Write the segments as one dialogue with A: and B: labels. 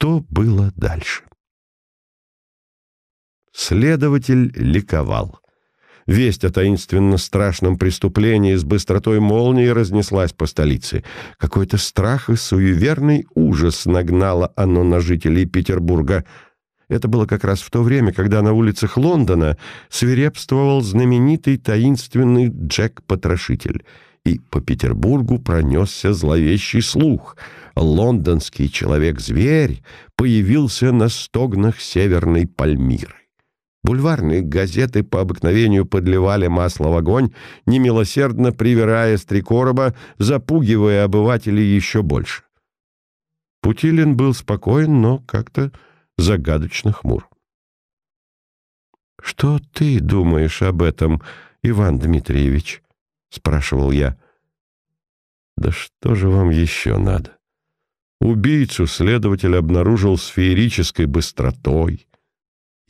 A: что было дальше. Следователь ликовал. Весть о таинственно страшном преступлении с быстротой молнии разнеслась по столице. Какой-то страх и суеверный ужас нагнало оно на жителей Петербурга. Это было как раз в то время, когда на улицах Лондона свирепствовал знаменитый таинственный Джек-потрошитель. И по Петербургу пронесся зловещий слух. Лондонский человек-зверь появился на стогнах Северной Пальмиры. Бульварные газеты по обыкновению подливали масло в огонь, немилосердно привирая с три короба, запугивая обывателей еще больше. Путилин был спокоен, но как-то загадочно хмур. «Что ты думаешь об этом, Иван Дмитриевич?» — спрашивал я. «Да что же вам еще надо? Убийцу следователь обнаружил с феерической быстротой»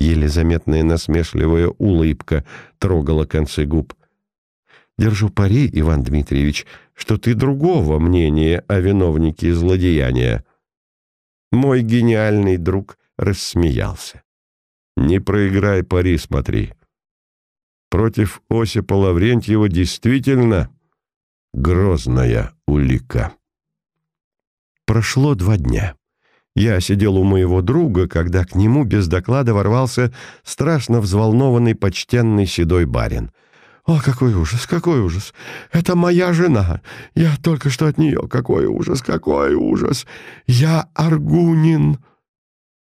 A: Еле заметная насмешливая улыбка трогала концы губ. «Держу пари, Иван Дмитриевич, что ты другого мнения о виновнике злодеяния». Мой гениальный друг рассмеялся. «Не проиграй пари, смотри. Против Осипа Лаврентьева действительно грозная улика». Прошло два дня. Я сидел у моего друга, когда к нему без доклада ворвался страшно взволнованный почтенный седой барин. «О, какой ужас, какой ужас! Это моя жена! Я только что от нее! Какой ужас, какой ужас! Я Аргунин!»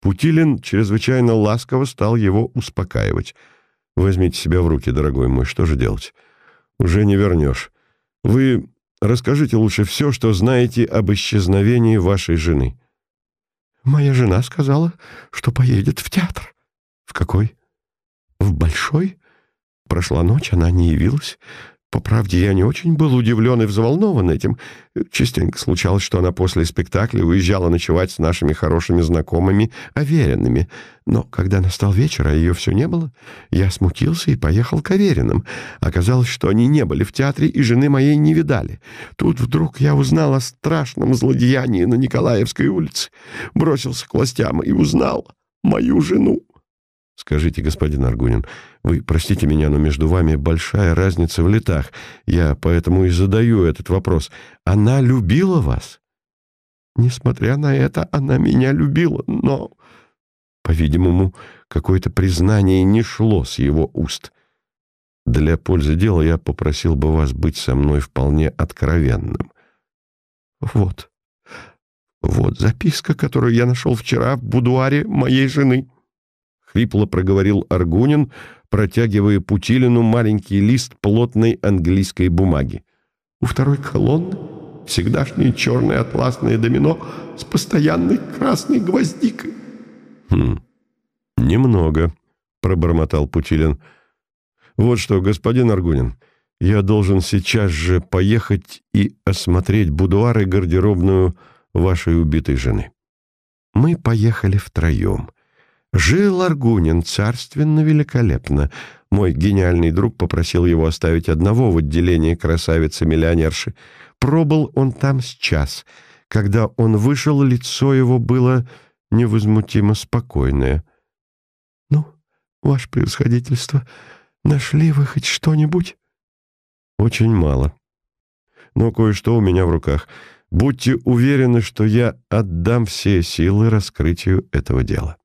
A: Путилин чрезвычайно ласково стал его успокаивать. «Возьмите себя в руки, дорогой мой, что же делать? Уже не вернешь. Вы расскажите лучше все, что знаете об исчезновении вашей жены». Моя жена сказала, что поедет в театр. В какой? В большой? Прошла ночь, она не явилась. По правде, я не очень был удивлен и взволнован этим. Частенько случалось, что она после спектакля уезжала ночевать с нашими хорошими знакомыми, Аверинами. Но когда настал вечер, а ее все не было, я смутился и поехал к Аверинам. Оказалось, что они не были в театре и жены моей не видали. Тут вдруг я узнал о страшном злодеянии на Николаевской улице. Бросился к властям и узнал мою жену. Скажите, господин Аргунин, вы простите меня, но между вами большая разница в летах. Я поэтому и задаю этот вопрос. Она любила вас? Несмотря на это, она меня любила, но... По-видимому, какое-то признание не шло с его уст. Для пользы дела я попросил бы вас быть со мной вполне откровенным. Вот, вот записка, которую я нашел вчера в будуаре моей жены хрипло проговорил Аргунин, протягивая Путилину маленький лист плотной английской бумаги. У второй колонны всегдашнее черное атласное домино с постоянной красной гвоздикой. «Хм, немного», — пробормотал Путилин. «Вот что, господин Аргунин, я должен сейчас же поехать и осмотреть будуар и гардеробную вашей убитой жены». Мы поехали втроем. Жил Аргунин царственно великолепно. Мой гениальный друг попросил его оставить одного в отделении красавицы-миллионерши. Пробыл он там с час. Когда он вышел, лицо его было невозмутимо спокойное. «Ну, ваше превосходительство, нашли вы хоть что-нибудь?» «Очень мало. Но кое-что у меня в руках. Будьте уверены, что я отдам все силы раскрытию этого дела».